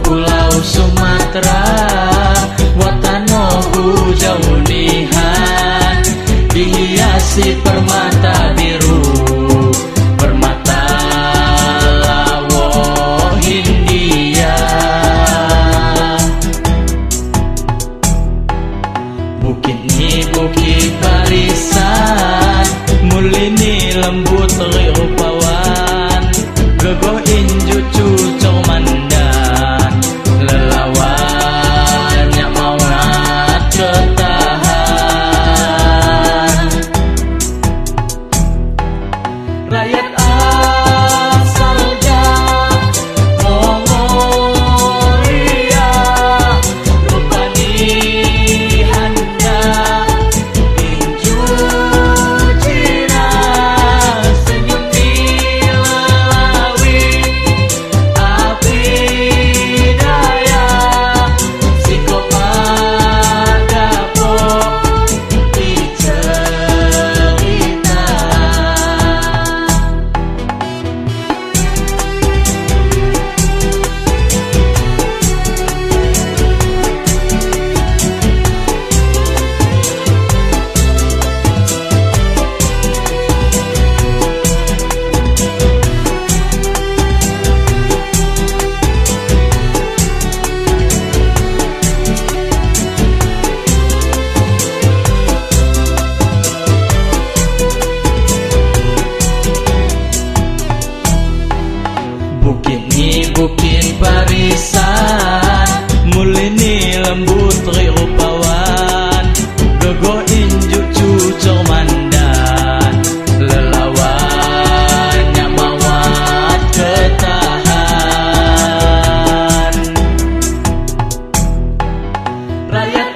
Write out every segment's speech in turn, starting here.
pulau Sumatera Watano hujau nihan Dihiasi permata biru Permata lawo Hindia. Bukit ni bukit barisan Mulini lembut rupawan Gegoh inju lembut ri rupawan Gogo injuk cucok mandan Lelawan yang mawat ketahan. Rakyat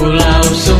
Pulau Sumba.